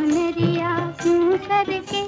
मेरी नरिया करके